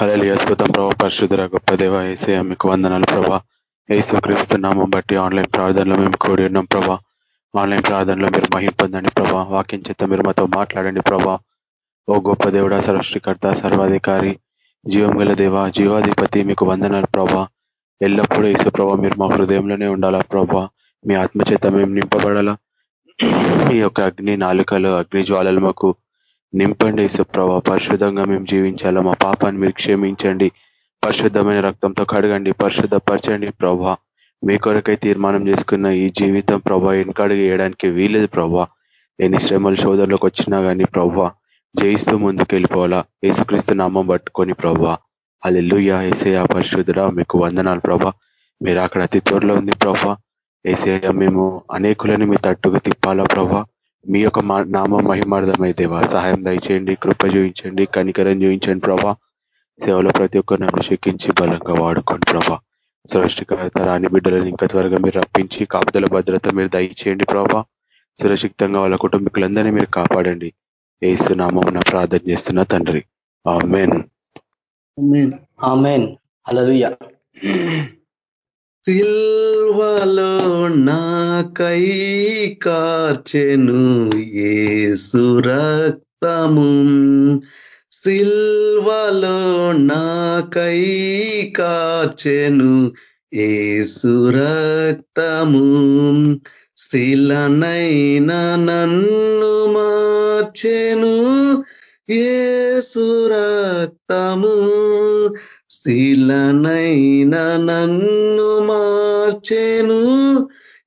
హలలి అద్భుతం ప్రభా. పరిశుద్ధర గొప్ప దేవ ఏసే మీకు వందనాలు ప్రభా. ఏసు క్రీస్తున్నామం బట్టి ఆన్లైన్ ప్రార్థనలో మేము కూడి ఉన్నాం ప్రభా. ఆన్లైన్ ప్రార్థనలో మీరు మహింపొందండి ప్రభా. వాక్యం చేత మీరు మాతో మాట్లాడండి ప్రభా. ఓ గొప్ప దేవుడ సృష్టికర్త సర్వాధికారి జీవం గల దేవ జీవాధిపతి మీకు వందనాలు ప్రభా. ఎల్లప్పుడూ ఇసు ప్రభా మీరు మా హృదయంలోనే ఉండాలా ప్రభా. మీ ఆత్మచేత మేము నింపబడాలా. మీ యొక్క అగ్ని నాలుకలు అగ్ని జ్వాలలు మాకు నింపండి ప్రభా పరిశుద్ధంగా మేము జీవించాలా? మా పాపాన్ని మీరు క్షమించండి. పరిశుద్ధమైన రక్తంతో కడగండి. పరిశుద్ధపరచండి ప్రభా. మీ కొరకై తీర్మానం చేసుకున్న ఈ జీవితం ప్రభా వెనకడుగు వేయడానికి వీలేదు ప్రభా. ఎన్ని శ్రమలు శోధనలోకి వచ్చినా కానీ ప్రభా జయిస్తూ ముందుకు వెళ్ళిపోవాలా యేసుక్రీస్తు నామం పట్టుకొని ప్రభా. అల్లెల్లుయా ఏసయ పరిశుద్ధుడా మీకు వందనాలు ప్రభా. మీరు అక్కడ అతి త్వరలో ఉంది ప్రభా. ఏసయ మేము అనేకులను మీ తట్టుకు తిప్పాలా ప్రభా? మీ యొక్క నామం మహిమార్థమైతేవా? సహాయం దయచేయండి కృప చూపించండి కనికరం చూపించండి ప్రభా. సేవలో ప్రతి ఒక్కరిని అభిషేకించి బలంగా వాడుకోండి ప్రభా. సురక్షికత రాని బిడ్డలను ఇంకా త్వరగా మీరు రప్పించి కాపుదల భద్రత మీరు దయచేయండి ప్రభా. సురక్షితంగా వాళ్ళ కుటుంబీకులందరినీ మీరు కాపాడండి. ఏసు నామం ప్రార్థన చేస్తున్న తండ్రి. ఆమెన్. సిల్వలో నాకై కార్చెను ఏసు రక్తము. సిల్వలో నాకై కార్చెను ఏసు రక్తము. శిలనైన నన్ను మార్చెను ఏసు రక్తము. శిలనైన నన్ను మార్చెను.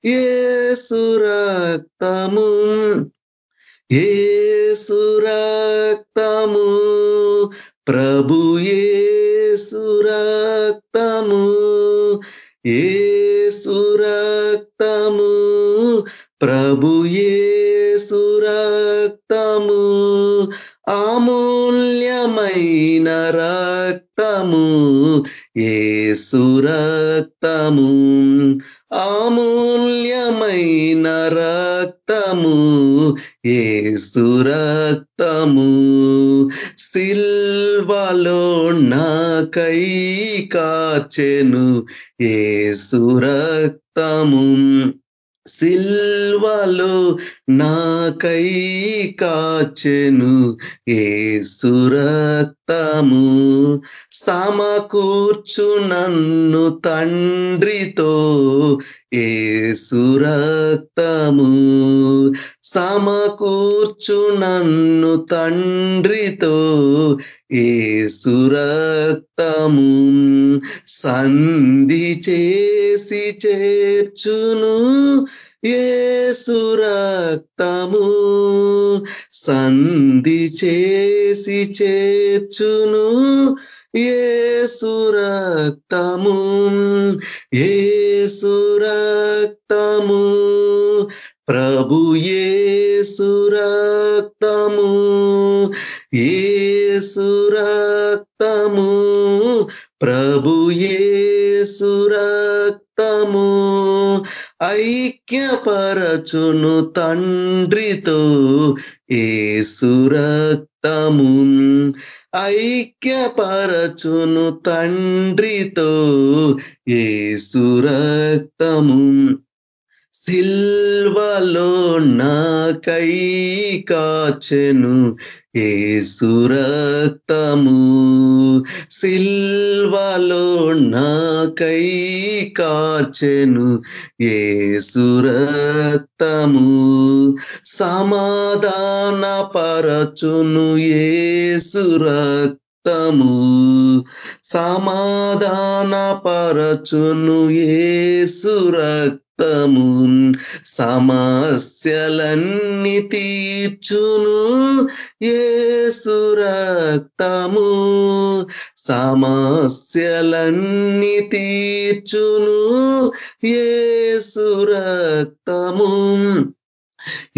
ఏ రక్తము ఏ రక్తము ప్రభు ఏ రక్తము ఏ రక్తము ప్రభు ఏ రక్తము అమూల్యమైన రక్తము ఏసు రక్తము అమూల్యమైన రక్తము ఏసు రక్తము. సిల్వలో నాకై కాచెను ఏసు రక్తము. సిల్వలో నాకై కాచెను ఏ సురక్తము సమకూర్చు నన్ను తండ్రితో ఏసు రక్తము సమకూర్చు నన్ను తండ్రితో ఏసు రక్తము సంధి చేసి చేర్చును ఏసు రక్తము సంధి చేసి చేర్చును ఏసు రక్తము ఏసు ప్రభు ఏసు రక్తము ఏసు రక్తము ప్రభు ఏసు రక్తము. ఐక్యపరచును తండ్రితో ఏసు రక్తము. ఐక్యపరచును తండ్రితో ఏసు రక్తము. సిల్వలో నాకై కాచెను ఏసు రక్తము సిల్వలో నాకై కాచెను ఏసు రక్తము సమాధాన పరచును ఏసు రక్తము సమాధాన పరచును ఏసు రక్తము సమస్యలన్నీ తీర్చును. ఏసురక్తము సమస్యలన్నీ తీర్చును. ఏసురక్తము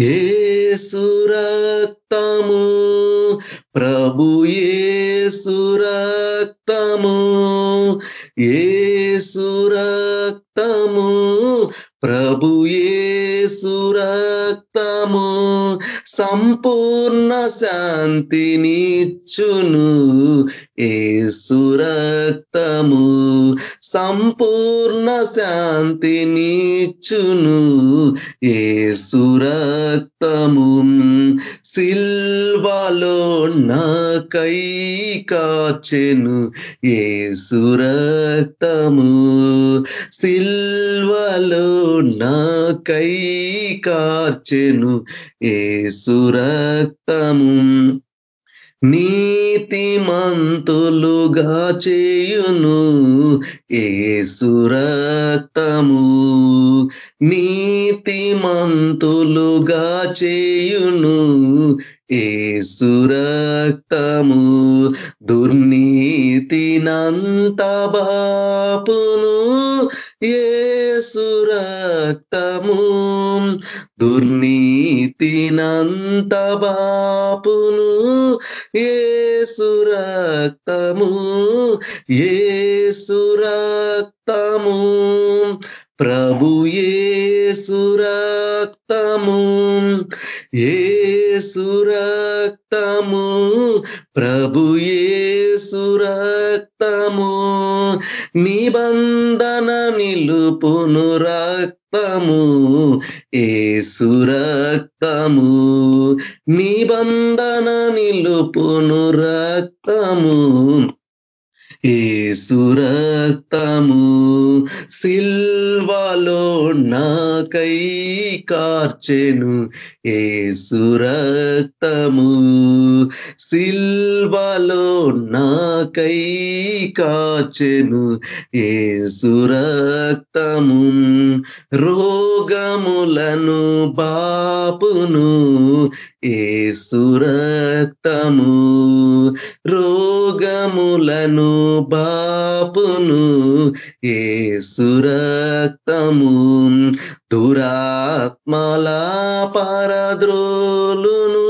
రక్తము ఏసు ప్రభు శాంతినిచ్చును ఏసు రక్తము సిల్వాలో నాకై కాచెను. ఏసు రక్తము సిల్వలో నాకై కార్చెను ఏసు రక్తము నీతిమంతులుగా చేయును ఏసు రక్తము. నీతిమంతులుగా చేయును ఏసు రక్తము. దుర్నీతినంత బాపును ఏసు రక్తము. దుర్నీతినంత బాపును ఏసు రక్తము ఏసు రక్తము ప్రభు ఏసు రక్తము ఏసు రక్తము ప్రభు ఏసు రక్తము నిబంధన నిలుపును రక్తము ఏసు రక్తము నిబంధన నిలుపును రక్తము. ఏసు సిల్వాలో నాకై కార్చెను. ఏసు సిల్వాలో సిల్వలో నాకై కాచెను ఏసు రక్తము రోగములను బాపును. ఏ రక్తము రోగములను బాపును ఏసు రక్తము దురాత్మల పరద్రోలును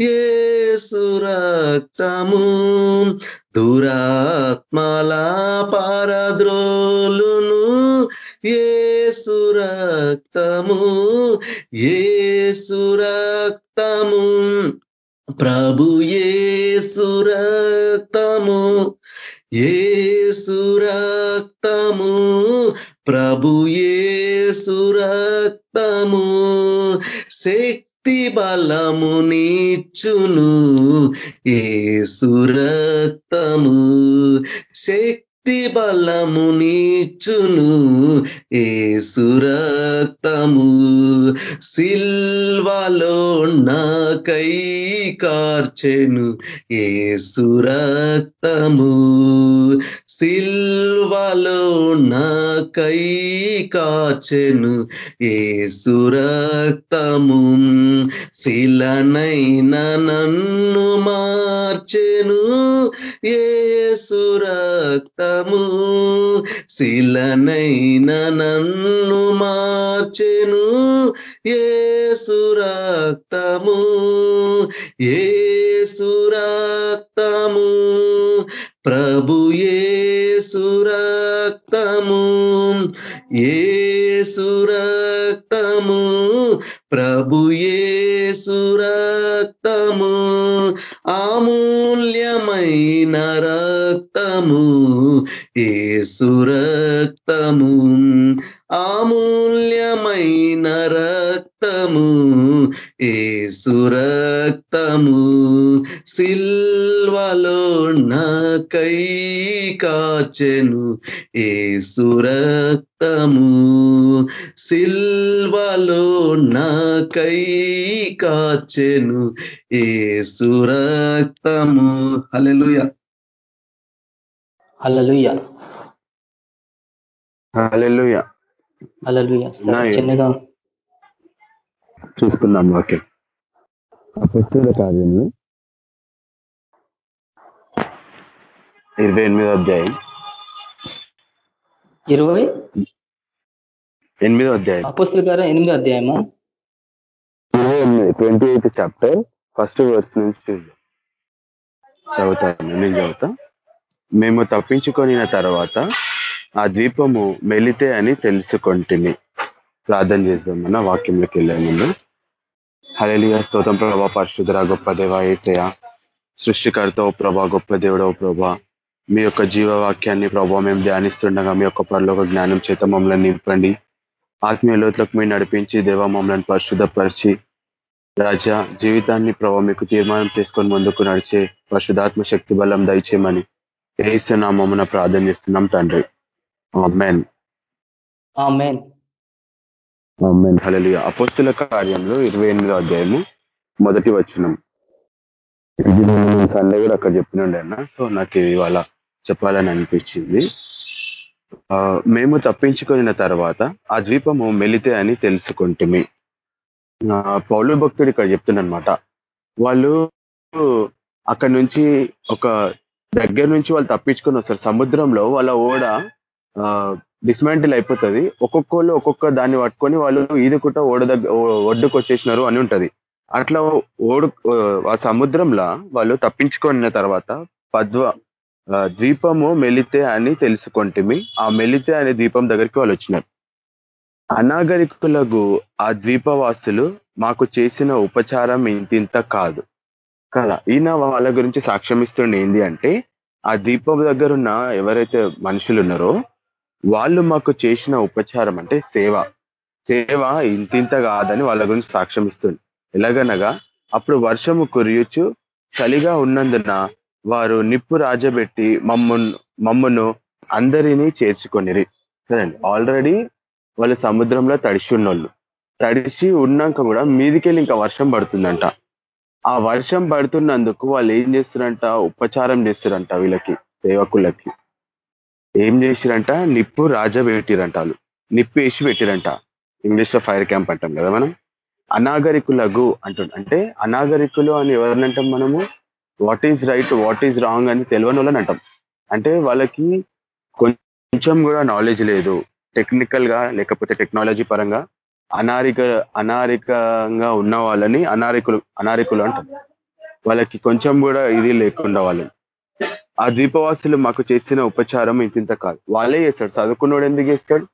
ఏసు రక్తము దురాత్మల పరద్రోలును ఏసు రక్తము ఏసు రక్తము ప్రభు ఏసు రక్తము. ఏసు రక్తము ప్రభు ఏసు రక్తము శక్తి బలము నీచును. ఏసు రక్తము శక్తి బలము నీచును ఏసు రక్తము. సిల్వలో నాకై కార్చెను ఏసు రక్తము. సిల్వలో నాకై కాచెను ఏసు రక్తము. శిలనైన నన్ను మార్చెను ఏసు రక్తము. శిలనైన నన్ను మార్చెను ఏసు రక్తము. ఏసు రక్తము. ప్రభు ఏ ప్రభు ఏసు రక్తము అమూల్యమైన రక్తము ఏసు రక్తము అమూల్యమైన రక్తము ఏసు రక్తము సిల్వలో నాకై కాచెను ఏసు రక్తము సిల్వలో నాకై కాచెను ఏసు రక్తము హల్లెలూయా. హల్లెలూయా. హల్లెలూయా. హల్లెలూయా. నా చిన్నగా చూసుకుందాం వాక్యం అపస్తుల కార్యములు. ఇరవై ఎనిమిదో అధ్యాయం. ఇరవై ఎనిమిదో అధ్యాయం. అపోస్తుల గారు ఎనిమిదో అధ్యాయమా. ఇరవై ఎనిమిది twenty eighth chapter first verse నుంచి చూద్దాం. చదువుతాను నేను చదువుతా. మేము తప్పించుకొనిన తర్వాత ఆ ద్వీపము మెలితే అని తెలుసుకొంటిని ప్రార్థన చేద్దామన్న వాక్యంలోకి వెళ్ళే ముందు. హళలియ స్తోత్రం ప్రభా పరిశుద్ధర గొప్ప దేవ ఏసయ సృష్టికర్త ఓ ప్రభా గొప్ప దేవుడు ప్రభా. మీ యొక్క జీవవాక్యాన్ని ప్రభావ మేము ధ్యానిస్తుండగా మీ యొక్క పరలోక జ్ఞానం చేత మమ్మల్ని నింపండి. ఆత్మీయ లోతులకు మీరు నడిపించి దేవ మమ్మల్ని పరిశుద్ధపరిచి రాజా జీవితాన్ని ప్రభావ మీకు తీర్మానం తీసుకొని ముందుకు నడిచే పరిశుధాత్మ శక్తి బలం దయచేయమని ఏస్తున్నామమ్మన ప్రార్థన చేస్తున్నాం తండ్రి. మెన్ హలలియ అపోస్తుల కార్యంలో ఇరవై ఎనిమిదో అధ్యాయము మొదటి వచనం. ఇది నేను సండే కూడా అక్కడ చెప్పినండి అన్న. సో నాకు ఇవాళ చెప్పాలని అనిపించింది. ఆ, మేము తప్పించుకున్న తర్వాత ఆ ద్వీపము మెలితే అని తెలుసుకుంటుమి. ఆ, పౌలు భక్తుడు ఇక్కడ చెప్తుండనమాట వాళ్ళు అక్కడి నుంచి ఒక దగ్గర నుంచి వాళ్ళు తప్పించుకొని వస్తారు. సముద్రంలో వాళ్ళ ఓడ డిస్మాంటిల్ అయిపోతుంది. ఒక్కొక్కళ్ళు ఒక్కొక్క దాన్ని పట్టుకొని వాళ్ళు ఈదుకుంటా ఓడ దగ్గర ఒడ్డుకు వచ్చేసినారు అని ఉంటది. అట్లా ఓడు ఆ సముద్రంలో వాళ్ళు తప్పించుకున్న తర్వాత పద్వ ఆ, ద్వీపము మెలితే అని తెలుసుకుంటేమి. ఆ మెలితే అనే ద్వీపం దగ్గరికి వాళ్ళు వచ్చినారు. అనాగరికులకు ఆ ద్వీపవాసులు మాకు చేసిన ఉపచారం ఇంతింత కాదు. కదా ఈయన వాళ్ళ గురించి సాక్ష్యం ఇస్తుండే ఏంది అంటే ఆ ద్వీపం దగ్గర ఉన్న ఎవరైతే మనుషులు ఉన్నారో వాళ్ళు మాకు చేసిన ఉపచారం అంటే సేవ. సేవ ఇంతింత కాదని వాళ్ళ గురించి సాక్ష్యం ఇస్తుంది ఎలాగనగా అప్పుడు వర్షము కురియుచు చలిగా ఉన్నందున వారు నిప్పు రాజబెట్టి మమ్మను మమ్మను అందరినీ చేర్చుకొనిరి. కదండి ఆల్రెడీ వాళ్ళు సముద్రంలో తడిసి ఉన్నోళ్ళు తడిసి ఉన్నాక కూడా మీదికెళ్ళి ఇంకా వర్షం పడుతుందంట. ఆ వర్షం పడుతున్నందుకు వాళ్ళు ఏం చేస్తారంట? ఉపచారం చేస్తారంట వీళ్ళకి సేవకులకి. ఏం చేసిరంట? నిప్పు రాజ పెట్టిరంట వాళ్ళు. నిప్పు వేసి పెట్టిరంట ఇంగ్లీష్లో ఫైర్ క్యాంప్ అంటాం కదా మనం? అనాగరికులగు అంటుండ అంటే అనాగరికులు అని ఎవరినంటాం మనము? What is right what is wrong అని తెలియని వాళ్ళని అంటాం. అంటే వాళ్ళకి కొంచెం కూడా నాలెడ్జ్ లేదు. టెక్నికల్గా లేకపోతే టెక్నాలజీ పరంగా అనారిక అనారికంగా ఉన్న వాళ్ళని అనారికులు అనారికులు అంటాం. వాళ్ళకి కొంచెం కూడా ఇది లేకుండా వాళ్ళని. ఆ ద్వీపవాసులు మాకు చేసిన ఉపచారం ఇంత కాదు. వాళ్ళే చేస్తాడు. చదువుకున్నోడు ఎందుకు చేస్తాడు?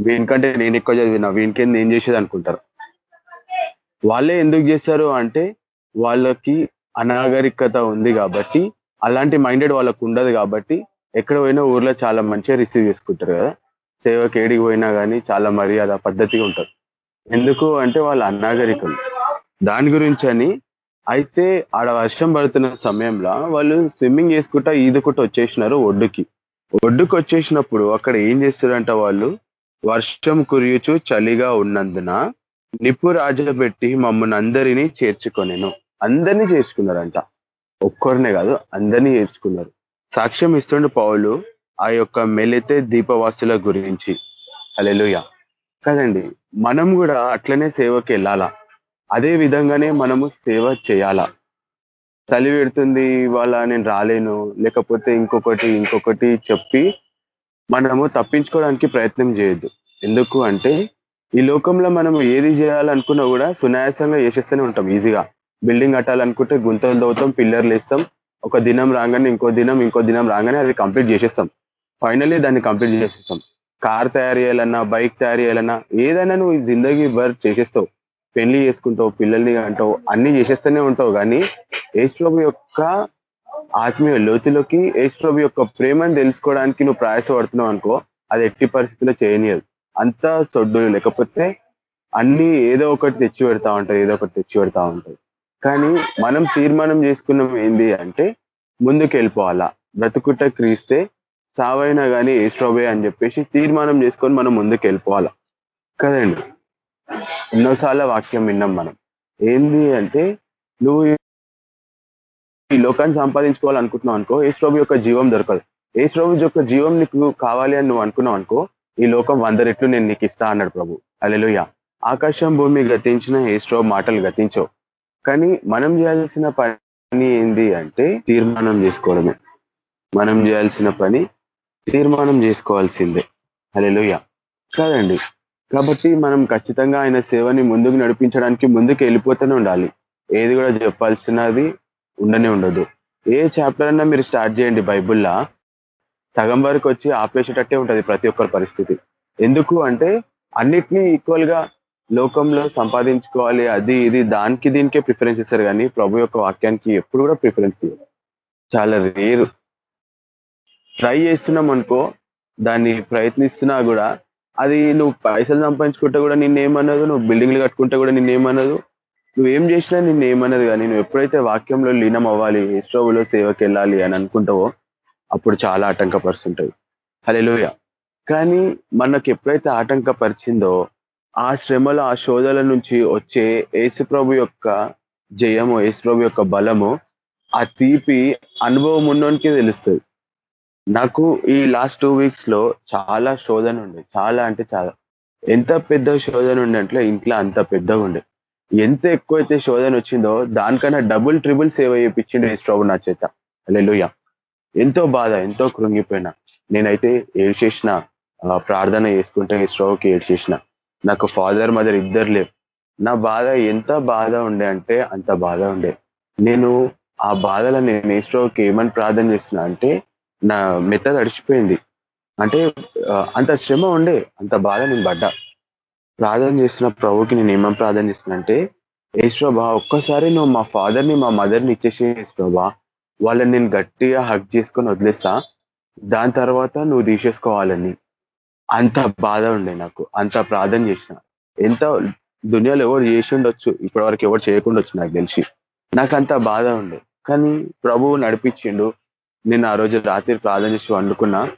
వీనికంటే నేను ఎక్కువ చదివినా వీనికేంది ఏం చేసేది అనుకుంటారు. వాళ్ళే ఎందుకు చేస్తారు అంటే వాళ్ళకి అనాగరికత ఉంది కాబట్టి అలాంటి మైండెడ్ వాళ్ళకు ఉండదు కాబట్టి ఎక్కడ పోయినా ఊర్లో చాలా మంచిగా రిసీవ్ చేసుకుంటారు కదా. సేవకి ఏడికి పోయినా కానీ చాలా మర్యాద పద్ధతిగా ఉంటారు. ఎందుకు అంటే వాళ్ళ అనాగరికలు దాని గురించి అని అయితే ఆడ వర్షం పడుతున్న సమయంలో వాళ్ళు స్విమ్మింగ్ చేసుకుంటా ఈదుకుంటూ వచ్చేసినారు ఒడ్డుకి. ఒడ్డుకు వచ్చేసినప్పుడు అక్కడ ఏం చేస్తారంట వాళ్ళు? వర్షం కురియుచు చలిగా ఉన్నందున నిప్పు రాజబెట్టి మమ్మల్ని అందరినీ చేర్చుకొనేను. అందరినీ చేర్చుకున్నారంట. ఒక్కరినే కాదు అందరినీ చేర్చుకున్నారు. సాక్ష్యం ఇస్తుండే పౌలు ఆ యొక్క మెలితే దీపవాసుల గురించి. అలెలుయ కదండి మనం కూడా అట్లనే సేవకి వెళ్ళాలా? అదే విధంగానే మనము సేవ చేయాలా? చలి పెడుతుంది ఇవాళ నేను రాలేను లేకపోతే ఇంకొకటి ఇంకొకటి చెప్పి మనము తప్పించుకోవడానికి ప్రయత్నం చేయొద్దు. ఎందుకు అంటే ఈ లోకంలో మనం ఏది చేయాలనుకున్నా కూడా సునాయాసంగా చేసేస్తూనే ఉంటాం ఈజీగా. బిల్డింగ్ కట్టాలనుకుంటే గుంతలు దవ్వుతాం పిల్లర్లు వేస్తాం ఒక దినం రాగానే ఇంకో దినం ఇంకో దినం రాగానే అది కంప్లీట్ చేసేస్తాం. ఫైనల్లీ దాన్ని కంప్లీట్ చేసేస్తాం. కార్ తయారు చేయాలన్నా బైక్ తయారు చేయాలన్నా ఏదైనా నువ్వు జిందగీ వర్క్ చేసేస్తావు. పెళ్ళి చేసుకుంటావు పిల్లల్ని అంటావు అన్ని చేసేస్తూనే ఉంటావు. కానీ ఏస్ట్రోబు యొక్క ఆత్మీయ లోతులోకి ఏస్ట్రోబు యొక్క ప్రేమను తెలుసుకోవడానికి నువ్వు ప్రయాసపడుతున్నావు అనుకో అది ఎట్టి పరిస్థితుల్లో చేయనియదు. అంతా సొడ్డు లేకపోతే అన్ని ఏదో ఒకటి తెచ్చి పెడతా ఉంటాయి ఏదో ఒకటి తెచ్చి పెడతా ఉంటాయి. కానీ మనం తీర్మానం చేసుకున్నాం ఏంది అంటే ముందుకు వెళ్ళిపోవాలా బ్రతుకుట క్రీస్తే సావైనా కానీ ఏస్ట్రోబే అని చెప్పేసి తీర్మానం చేసుకొని మనం ముందుకు వెళ్ళిపోవాలా కదండి? ఎన్నోసార్ల వాక్యం విన్నాం మనం. ఏంది అంటే నువ్వు ఈ లోకాన్ని సంపాదించుకోవాలనుకుంటున్నావు అనుకో ఏస్ట్రోబు యొక్క జీవం దొరకదు. ఏస్ట్రోబు యొక్క జీవం నీకు కావాలి అని నువ్వు అనుకున్నావు అనుకో ఈ లోకం వంద రెట్లు నేను నీకు ఇస్తా అన్నాడు ప్రభు. అలెలుయ ఆకాశం భూమి గతించిన ఏస్ట్రో మాటలు గతించవు కానీ మనం చేయాల్సిన పని ఏంది అంటే తీర్మానం చేసుకోవడమే. మనం చేయాల్సిన పని తీర్మానం చేసుకోవాల్సిందే. అలెలుయ కాదండి. కాబట్టి మనం ఖచ్చితంగా ఆయన సేవని ముందుకు నడిపించడానికి ముందుకు వెళ్ళిపోతూనే ఉండాలి. ఏది కూడా చెప్పాల్సినది ఉండనే ఉండదు. ఏ చాప్టర్ అన్నా మీరు స్టార్ట్ చేయండి బైబుల్లా. సగం వరకు వచ్చి ఆపేసేటట్టే ఉంటుంది ప్రతి ఒక్కరి పరిస్థితి. ఎందుకు అంటే అన్నిటినీ ఈక్వల్గా లోకంలో సంపాదించుకోవాలి అది ఇది దానికి దీనికే ప్రిఫరెన్స్ ఇస్తారు కానీ ప్రభు యొక్క వాక్యానికి ఎప్పుడు కూడా ప్రిఫరెన్స్ ఇవ్వాలి చాలా రేరు. ట్రై చేస్తున్నాం అనుకో దాన్ని ప్రయత్నిస్తున్నా కూడా అది నువ్వు పైసలు సంపాదించుకుంటే కూడా నిన్నేమన్నదు నువ్వు బిల్డింగ్లు కట్టుకుంటే కూడా నిన్నేమన్నదు నువ్వేం చేసినా నిన్నేమన్నది కానీ నువ్వు ఎప్పుడైతే వాక్యంలో లీనం అవ్వాలి ఇస్రోలో సేవకి వెళ్ళాలి అని అనుకుంటావో అప్పుడు చాలా ఆటంకపరుస్తుంటుంది. హలోయ కానీ మనకు ఎప్పుడైతే ఆటంకపరిచిందో ఆ శ్రమల ఆ శోధల నుంచి వచ్చే యేసుప్రభు యొక్క జయము యేసుప్రభు యొక్క బలము ఆ తీపి అనుభవం ఉన్నోనికే తెలుస్తుంది. నాకు ఈ లాస్ట్ టూ వీక్స్లో చాలా శోధన ఉండే. చాలా అంటే చాలా. ఎంత పెద్ద శోధన ఉండే అంటే ఇంట్లో అంత పెద్దగా ఉండే. ఎంత ఎక్కువైతే శోధన వచ్చిందో దానికన్నా డబుల్ ట్రిబుల్ సేవ చేయించిండు యేసుప్రభు నా చేత. లెలుయ ఎంతో బాధ ఎంతో కృంగిపోయినా. నేనైతే ఏడ్చేసిన ప్రార్థన చేసుకుంటే ఇస్రోకి ఏడ్ చేసిన. నాకు ఫాదర్ మదర్ ఇద్దరు లేవు నా బాధ ఎంత బాధ ఉండే అంటే అంత బాధ ఉండే. నేను ఆ బాధలో నేను యేసుప్రభుకి ఏమని ప్రార్థన చేస్తున్నా అంటే నా మెత్త తడిచిపోయింది అంటే అంత శ్రమ ఉండే అంత బాధ నేను పడ్డా. ప్రార్థన చేసిన ప్రభుకి నేను ఏమని ప్రార్థన చేస్తున్నా అంటే యేసుప్రభా ఒక్కసారి నువ్వు మా ఫాదర్ని మా మదర్ని ఇచ్చేసే యేసుప్రభా వాళ్ళని నేను గట్టిగా హక్ చేసుకొని వదిలేస్తా. దాని తర్వాత నువ్వు తీసేసుకోవాలని. అంత బాధ ఉండే నాకు. అంత ప్రార్థన చేసిన. ఎంత దునియాలో ఎవరు చేసి ఉండొచ్చు ఇప్పటి వరకు ఎవరు చేయకుండా వచ్చు నాకు తెలిసి. నాకు అంత బాధ ఉండే. కానీ ప్రభువు నడిపించిండు. నేను ఆ రోజు రాత్రి ప్రార్థన చేసి వండుకున్నా.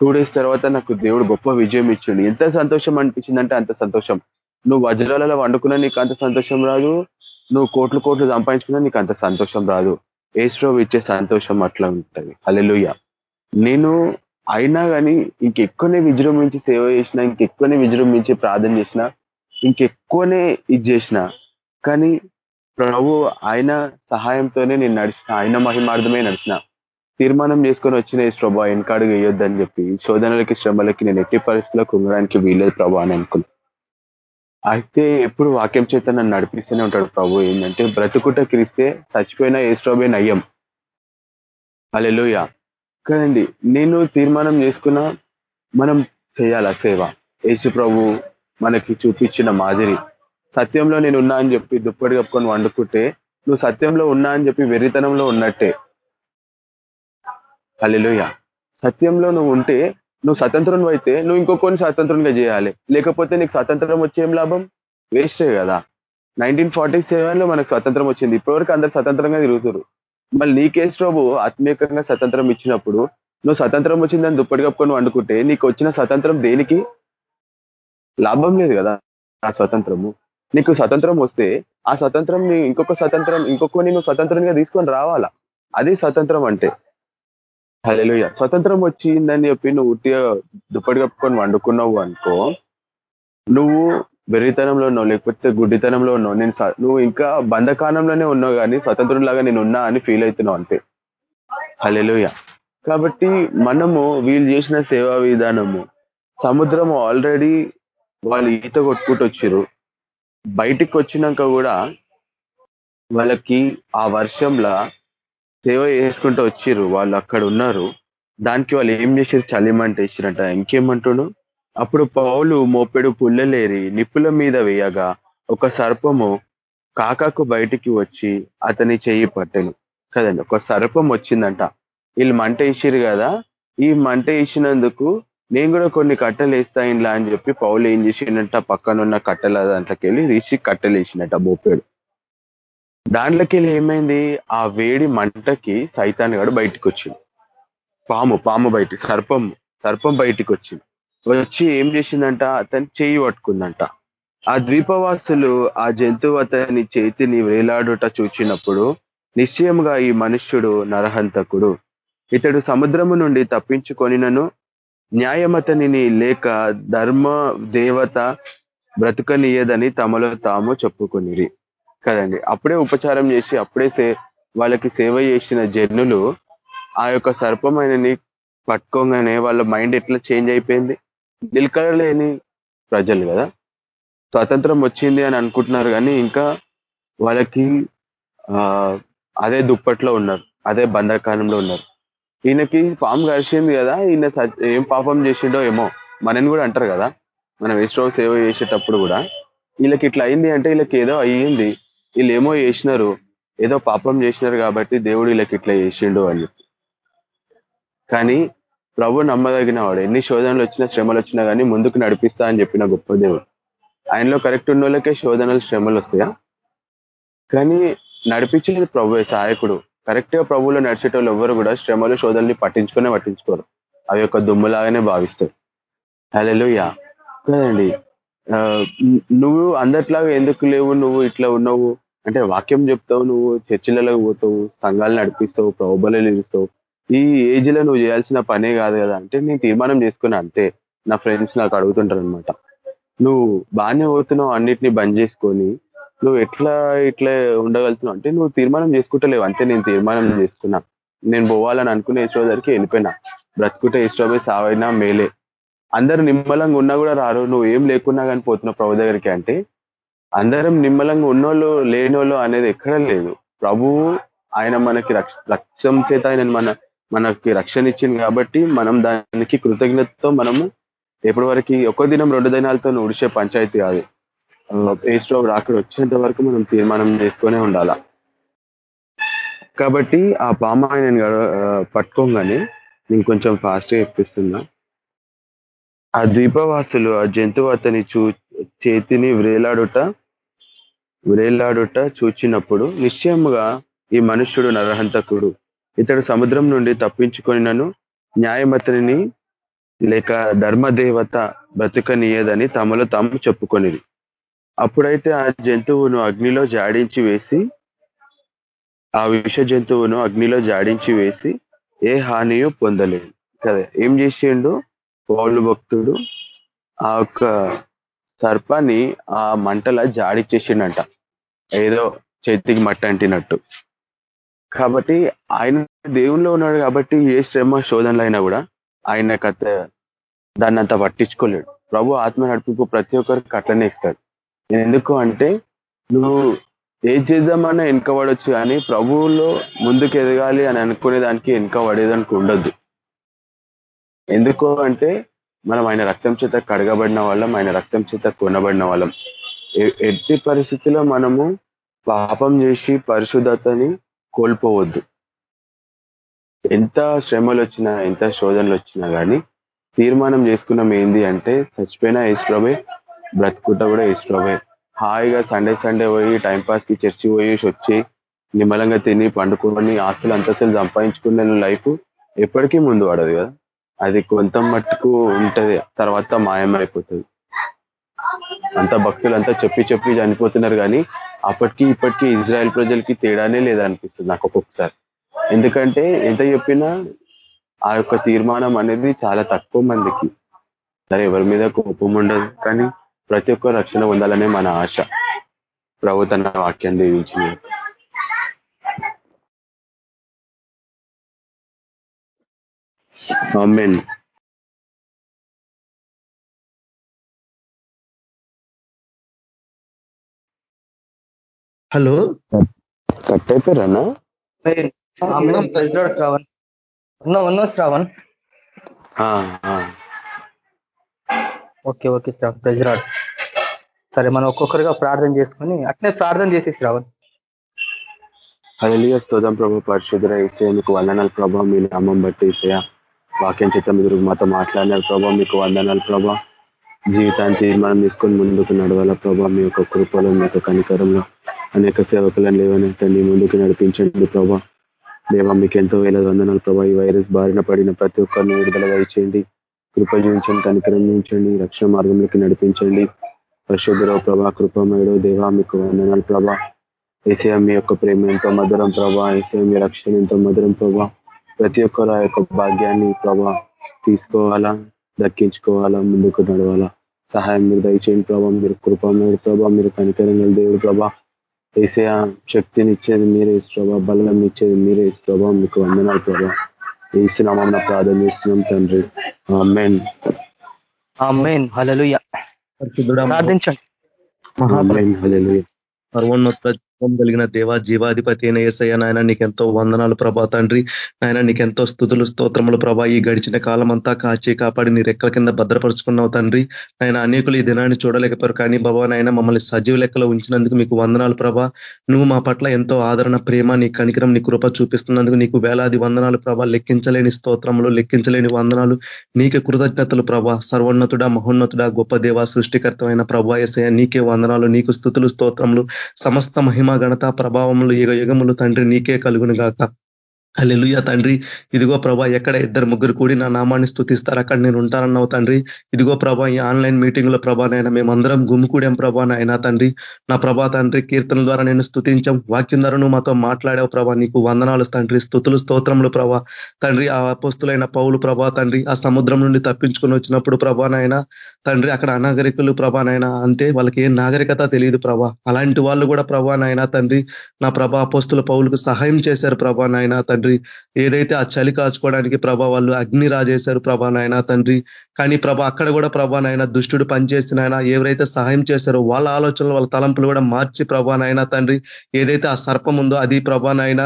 టూ డేస్ తర్వాత నాకు దేవుడు గొప్ప విజయం ఇచ్చిండు. ఎంత సంతోషం అనిపించిందంటే అంత సంతోషం. నువ్వు వజ్రాలలో వండుకున్నా నీకు అంత సంతోషం రాదు. నువ్వు కోట్లు కోట్లు సంపాదించుకున్నా నీకు అంత సంతోషం రాదు. ఏస్ట్రోవ్ ఇచ్చే సంతోషం అట్లా ఉంటుంది. అల్లెలుయ్య నేను అయినా కానీ ఇంకెక్కువనే విజృంభించి సేవ చేసిన ఇంకెక్కువనే విజృంభించి ప్రార్థన చేసిన ఇంకెక్కువనే ఇది చేసిన కానీ ప్రభు ఆయన సహాయంతోనే నేను నడిచిన ఆయన మహిమార్థమే నడిచిన తీర్మానం చేసుకొని వచ్చిన ఈ ప్రభా వెనకాడుగు వేయొద్దని చెప్పి శోధనలకి శ్రమలకి నేను ఎట్టి పరిస్థితుల్లో కుంగడానికి వీలేదు ప్రభా అని అనుకున్నాను అయితే ఎప్పుడు వాక్యం చేత నన్ను నడిపిస్తూనే ఉంటాడు ప్రభు. ఏంటంటే బ్రతుకుట క్రిస్తే చచ్చిపోయినా ఏ నయ్యం. అలెలుయ కదండి నేను తీర్మానం చేసుకున్న మనం చేయాల సేవ? యేసు ప్రభు మనకి చూపించిన మాదిరి. సత్యంలో నేను ఉన్నా అని చెప్పి దుప్పటి కప్పుకొని వండుకుంటే నువ్వు సత్యంలో ఉన్నా అని చెప్పి వెర్రితనంలో ఉన్నట్టే. అల్లెలుయ సత్యంలో నువ్వు ఉంటే నువ్వు స్వతంత్రం అయితే నువ్వు ఇంకొకరిని స్వతంత్రంగా చేయాలి. లేకపోతే నీకు స్వతంత్రం వచ్చేం లాభం? వేస్టే కదా. నైన్టీన్ ఫార్టీ సెవెన్లో మనకు స్వతంత్రం వచ్చింది. ఇప్పటివరకు అందరు స్వతంత్రంగా తిరుగుతారు మళ్ళీ నీకే స్ట్రోబు ఆత్మీయంగా స్వతంత్రం ఇచ్చినప్పుడు నువ్వు స్వతంత్రం వచ్చిందని దుప్పటి కప్పుకొని వండుకుంటే నీకు వచ్చిన స్వతంత్రం దేనికి? లాభం లేదు కదా ఆ స్వతంత్రము. నీకు స్వతంత్రం వస్తే ఆ స్వతంత్రం ఇంకొక స్వతంత్రం ఇంకొకరిని నువ్వు స్వతంత్రంగా తీసుకొని రావాలా? అది స్వతంత్రం అంటే హలోయ స్వతంత్రం వచ్చిందని చెప్పి నువ్వు ఉట్టిగా దుప్పటి కప్పుకొని వండుకున్నావు అనుకో నువ్వు వెర్రితనంలో ఉన్నావు లేకపోతే గుడ్డితనంలో ఉన్నావు. నేను నువ్వు ఇంకా బంధకానంలోనే ఉన్నావు కానీ స్వతంత్రం లాగా నేను ఉన్నా అని ఫీల్ అవుతున్నావు అంతే. హలోయ కాబట్టి మనము వీళ్ళు చేసిన సేవా విధానము సముద్రం ఆల్రెడీ వాళ్ళు ఈత కొట్టుకుంటూ బయటికి వచ్చినాక కూడా వాళ్ళకి ఆ వర్షంలో సేవ చేసుకుంటూ వచ్చిర్రు. వాళ్ళు అక్కడ ఉన్నారు. దానికి వాళ్ళు ఏం చేసారు చలిమంట ఇచ్చిరంట ఇంకేమంటుడు? అప్పుడు పౌలు మోపెడు పుల్లలేరి నిప్పుల మీద వేయగా ఒక సర్పము కాకాకు బయటికి వచ్చి అతని చెయ్యి పట్టెను. కదండి? ఒక సర్పం వచ్చిందంట. వీళ్ళు మంట ఇచ్చిరు కదా? ఈ మంట ఇచ్చినందుకు నేను కూడా కొన్ని కట్టెలు వేస్తా ఇంట్లో అని చెప్పి పౌలు ఏం చేసిండంట. పక్కనున్న కట్టెల దాంట్లోకి వెళ్ళి రిషి కట్టెలు వేసిండట మోపేడు. దాంట్లోకి వెళ్ళి ఏమైంది? ఆ వేడి మంటకి సైతాన్ని గడు బయటకు వచ్చింది పాము పాము బయట సర్పం సర్పం బయటికి వచ్చింది వచ్చి ఏం చేసిందంట? అతని చేయి పట్టుకుందంట. ఆ ద్వీపవాసులు ఆ జంతువు అతని చేతిని వేలాడుట చూచినప్పుడు నిశ్చయంగా ఈ మనుష్యుడు నరహంతకుడు. ఇతడు సముద్రము నుండి తప్పించుకొనినను. న్యాయమతనిని లేక ధర్మ దేవత బ్రతుకనీయదని తమలో తాము చెప్పుకునిరి. కదండి. అప్పుడే ఉపచారం చేసి అప్పుడే సే వాళ్ళకి సేవ చేసిన జనులు ఆ యొక్క సర్పమైనని పట్టుకోగానే వాళ్ళ మైండ్ ఎట్లా చేంజ్ అయిపోయింది? నిలకడలేని ప్రజలు కదా. స్వతంత్రం వచ్చింది అని అనుకుంటున్నారు కానీ ఇంకా వాళ్ళకి అదే దుప్పట్లో ఉన్నారు. అదే బంధకాలంలో ఉన్నారు. ఈయనకి పాము కలిసింది కదా. ఈయన ఏం పాపం చేసిండో ఏమో మనని కూడా అంటారు కదా. మనం ఇష్టం సేవ చేసేటప్పుడు కూడా. వీళ్ళకి ఇట్లా అయింది అంటే వీళ్ళకి ఏదో అయ్యింది. వీళ్ళు ఏమో చేసినారు. ఏదో పాపం చేసినారు కాబట్టి దేవుడు వీళ్ళకి ఇట్లా చేసిండు అని కానీ ప్రభు నమ్మదగిన వాడు. ఎన్ని శోధనలు వచ్చినా శ్రమలు వచ్చినా కానీ ముందుకు నడిపిస్తా అని చెప్పిన గొప్ప దేవుడు. ఆయనలో కరెక్ట్ ఉన్న వాళ్ళకే శోధనలు శ్రమలు వస్తాయా? కానీ నడిపించేది ప్రభు సహాయకుడు. కరెక్ట్గా ప్రభువులో నడిచేటోళ్ళు ఎవరు కూడా శ్రమలు శోధనల్ని పట్టించుకునే పట్టించుకోరు. అవి యొక్క దుమ్ములాగానే భావిస్తారు. హల్లెలూయా. కదండి? నువ్వు అందట్లాగా ఎందుకు లేవు? నువ్వు ఇట్లా ఉన్నావు? అంటే వాక్యం చెప్తావు నువ్వు చర్చిలలో పోతావు సంఘాలు నడిపిస్తావు ప్రభుబలు నిలుస్తావు. ఈ ఏజ్లో నువ్వు చేయాల్సిన పనే కాదు కదా. అంటే నేను తీర్మానం చేసుకుని అంతే. నా ఫ్రెండ్స్ నాకు అడుగుతుంటారు అనమాట నువ్వు బాగానే పోతున్నావు అన్నిటిని బంద్ చేసుకొని. నువ్వు ఎట్లా ఇట్లా ఉండగలుగుతున్నావు? అంటే నువ్వు తీర్మానం చేసుకుంటలేవు. అంతే నేను తీర్మానం చేసుకున్నా. నేను పోవాలని అనుకునే ఇష్టం దగ్గరికి వెళ్ళిపోయినా. బ్రతుకుంటే ఇష్టమే సావైనా మేలే. అందరు నిమ్మలంగా ఉన్నా కూడా రారు. నువ్వు ఏం లేకున్నా కానీ పోతున్నావు ప్రభు దగ్గరికి అంటే అందరం నిమ్మలంగా ఉన్నోళ్ళు లేనోళ్ళు అనేది ఎక్కడ లేదు. ప్రభువు ఆయన మనకి రక్ష రక్షం చేత ఆయన మన మనకి రక్షణ ఇచ్చింది కాబట్టి మనం దానికి కృతజ్ఞతతో మనము ఎప్పటి వరకు ఒక దినం రెండు దినాలతో ఉడిచే పంచాయతీ కాదు. పేస్ట్లో అక్కడ వచ్చేంత వరకు మనం తీర్మానం చేసుకునే ఉండాల. కాబట్టి ఆ పామ పట్టుకోగానే నేను కొంచెం ఫాస్ట్గా చెప్పిస్తున్నా. ఆ ద్వీపవాసులు ఆ జంతువు అతని చూ చేతిని వ్రేలాడుట వ్రేలాడుట చూచినప్పుడు నిశ్చయముగా ఈ మనుష్యుడు నరహంతకుడు. ఇతడు సముద్రం నుండి తప్పించుకొనినను న్యాయమతని లేక ధర్మదేవత బ్రతకనీయదని తమలో తాము చెప్పుకొనిది అప్పుడైతే ఆ జంతువును అగ్నిలో జాడించి వేసి ఆ విష జంతువును అగ్నిలో జాడించి వేసి ఏ హానియు పొందలేదు. కదా ఏం చేసిండు? పౌలు భక్తుడు ఆ యొక్క సర్పాన్ని ఆ మంటల జాడిచ్చేసిండంట ఏదో చేతికి మట్ట అంటినట్టు. కాబట్టి ఆయన దేవుల్లో ఉన్నాడు కాబట్టి ఏ శ్రమ శోధనలు అయినా కూడా ఆయన కథ దాన్ని అంత పట్టించుకోలేడు. ప్రభు ఆత్మ నడిపింపు ప్రతి ఒక్కరికి అట్లనే ఇస్తాడు. ఎందుకు అంటే నువ్వు ఏం చేద్దామన్నా వెనుక పడవచ్చు కానీ ప్రభువులో ముందుకు ఎదగాలి అని అనుకునే దానికి వెనుక పడేదానికి ఉండొద్దు. ఎందుకు అంటే మనం ఆయన రక్తం చేత కడగబడిన వాళ్ళం ఆయన రక్తం చేత కొనబడిన వాళ్ళం. ఎట్టి పరిస్థితిలో మనము పాపం చేసి పరిశుద్ధతని కోల్పోవద్దు. ఎంత శ్రమలు వచ్చినా ఎంత శోధనలు వచ్చినా కానీ తీర్మానం చేసుకున్నాం ఏంది అంటే చచ్చిపోయినా యేసుప్రభే బ్రతుకుంటా కూడా ఇష్టమే హాయిగా సండే సండే పోయి టైంపాస్కి కి చర్చి పోయి వచ్చి నిమ్మలంగా తిని పండుకొని ఆస్తులు అంతస్తులు సంపాదించుకునే లైఫ్ ఎప్పటికీ ముందు పడదు కదా. అది కొంత మట్టుకు ఉంటది తర్వాత మాయమైపోతుంది. అంత భక్తులంతా చెప్పి చెప్పి చనిపోతున్నారు కానీ అప్పటికి ఇప్పటికీ ఇజ్రాయెల్ ప్రజలకి తేడానే లేదనిపిస్తుంది నాకు ఒక్కొక్కసారి. ఎందుకంటే ఎంత చెప్పినా ఆ యొక్క తీర్మానం అనేది చాలా తక్కువ మందికి. సరే ఎవరి మీద కోపం ఉండదు కానీ ప్రతి ఒక్క రక్షణ పొందాలనే మన ఆశ. ప్రభు తన వాక్యం దీవించింది ఆమేన్ హలో కట్ అయిపోయారన్నా శ్రావణ్. ఉన్నా ఉన్నా శ్రావణ్. ఆ, ఆ. Okay okay Shravan. Praise Lord సరే మనం ఒక్కొక్కరిగా ప్రార్థన చేసుకొని అట్లే ప్రార్థన చేసి శ్రావణ్. హల్లెలూయా స్తోత్రం ప్రభు పరిశుద్ధ ఇసే మీకు వందనాలు ప్రభా మీ నామం బట్టి ఇసయ వాక్యం చేత మీరు మాతో మాట్లాడినారు ప్రభావ మీకు వందనాలు ప్రభా. జీవితాన్ని తీర్మానం తీసుకొని ముందుకు నడవాల ప్రభా మీ యొక్క కృపలో మీ యొక్క కనికరంలో. అనేక సేవకులను లేవనెత్తండి ముందుకు నడిపించండి ప్రభా. దేవా మీకు ఎంతో వేల వందనాలు ప్రభా. ఈ వైరస్ బారిన పడిన ప్రతి ఒక్కరిని విడుదల దయచేయండి కృప జీవించండి కనికరం చూపించండి రక్షణ మార్గంలోకి నడిపించండి. పరిశుద్ధరావు ప్రభా కృపమయుడు దేవా మీకు వందనాలు ప్రభా. ఏసీఎం మీ యొక్క ప్రేమ ఎంతో మధురం ప్రభా. ఏసీఎం మీ రక్షణ ఎంతో మధురం ప్రభా. ప్రతి ఒక్కరు ఆ యొక్క భాగ్యాన్ని ప్రభా తీసుకోవాలా దక్కించుకోవాలా ముందుకు నడవాలా. సహాయం మీరు దయచేయండి ప్రభా. మీరు కృపమయుడు ప్రభా. మీరు కనికరంగా దేవుడు ప్రభా. ఏసీఆ శక్తిని ఇచ్చేది మీరే ఇసు ప్రభా. బలం ఇచ్చేది మీరే ఇసు ప్రభా. మీకు వందనాలు ప్రభా. ఏసునామం ప్రార్థన చేస్తున్నాం తండ్రి. ఆమేన్. ఆమేన్. హల్లెలూయా. పరిశుద్ధుడా ప్రార్థించండి. మహాపరి ఆమేన్. హల్లెలూయా. సర్వోన్నత కలిగిన దేవా జీవాధిపతి అయిన ఏసయ్య నాయన నీకెంతో వందనాలు ప్రభా తండ్రి. నాయన నీకెంతో స్థుతులు స్తోత్రములు ప్రభా. ఈ గడిచిన కాలం అంతా కాచి కాపాడి నీ రెక్కల కింద భద్రపరుచుకున్నావు తండ్రి. ఆయన అనేకులు ఈ దినాన్ని చూడలేకపోయారు కానీ బాబా నాయన మమ్మల్ని సజీవ లెక్కలో ఉంచినందుకు మీకు వందనాలు ప్రభా. నువ్వు మా పట్ల ఎంతో ఆదరణ ప్రేమ నీ కనికరం నీ కృప చూపిస్తున్నందుకు నీకు వేలాది వందనాలు ప్రభా. లెక్కించలేని స్తోత్రములు లెక్కించలేని వందనాలు నీకు కృతజ్ఞతలు ప్రభా. సర్వోన్నతుడా మహోన్నతుడా గొప్ప దేవ సృష్టికర్తమైన ప్రభా ఎసయ నీకే వందనాలు నీకు స్థుతులు స్తోత్రములు. సమస్త మహిమ ఘనత ప్రభావములు యుగ యుగములు తండ్రి నీకే కలుగును గాక. అల్లెలుయ తండ్రి. ఇదిగో ప్రభా ఎక్కడ ఇద్దరు ముగ్గురు కూడి నా నామాన్ని స్థుతిస్తారు అక్కడ నేను ఉంటానన్నావు తండ్రి. ఇదిగో ప్రభా ఈ ఆన్లైన్ మీటింగ్లో ప్రభా నాయన మేమందరం గుమ్ముకూడాం ప్రభా నాయన తండ్రి. నా ప్రభా తండ్రి కీర్తన ద్వారా నేను స్థుతించాం వాక్యం ద్వారా నువ్వు మాతో మాట్లాడావు ప్రభా నీకు వందనాలు తండ్రి. స్థుతులు స్తోత్రములు ప్రభా. తండ్రి ఆ అపస్తులైన పౌలు ప్రభా తండ్రి ఆ సముద్రం నుండి తప్పించుకొని వచ్చినప్పుడు ప్రభా నాయన తండ్రి అక్కడ అనాగరికులు ప్రభా నాయన అంటే వాళ్ళకి ఏం నాగరికత తెలియదు ప్రభా. అలాంటి వాళ్ళు కూడా ప్రభా నాయన తండ్రి నా ప్రభా అపోస్తుల పౌలకు సహాయం చేశారు ప్రభా నాయన తండ్రి. ఏదైతే ఆ చలి కాచుకోవడానికి ప్రభా వాళ్ళు అగ్ని రాజేశారు ప్రభా నాయన తండ్రి. కానీ ప్రభా అక్కడ కూడా ప్రభా నాయన దుష్టుడు పనిచేసిన ఆయన ఎవరైతే సహాయం చేశారో వాళ్ళ ఆలోచనలు వాళ్ళ తలంపులు కూడా మార్చి ప్రభా నాయన తండ్రి. ఏదైతే ఆ సర్పం ఉందో అది ప్రభా నాయన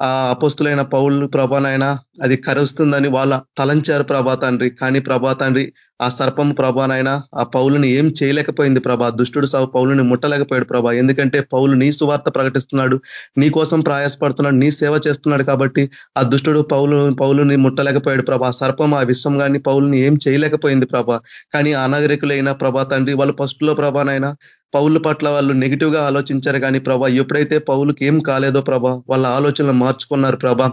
ఆ అపస్తులైన పౌళ్ళు ప్రభానైనా అది కరుస్తుందని వాళ్ళ తలంచారు ప్రభా తండ్రి. కానీ ప్రభా తండ్రి ఆ సర్పం ప్రభానైనా ఆ పౌలుని ఏం చేయలేకపోయింది ప్రభా? దుష్టుడు సాగు పౌలుని ముట్టలేకపోయాడు ప్రభా. ఎందుకంటే పౌలు నీ సువార్త ప్రకటిస్తున్నాడు నీ కోసం ప్రయాసపడుతున్నాడు నీ సేవ చేస్తున్నాడు కాబట్టి ఆ దుష్టుడు పౌలు పౌలుని ముట్టలేకపోయాడు ప్రభా. సర్పం ఆ విశ్వం కానీ పౌలుని ఏం చేయలేకపోయింది ప్రభా. కానీ అనాగరికులైన ప్రభా తండ్రి వాళ్ళు ఫస్ట్లో ప్రభానైనా పౌలు పట్ల వాళ్ళు నెగిటివ్గా ఆలోచించారు కానీ ప్రభా ఎప్పుడైతే పౌలుకి ఏం కాలేదో ప్రభా వాళ్ళ ఆలోచనలు మార్చుకున్నారు ప్రభా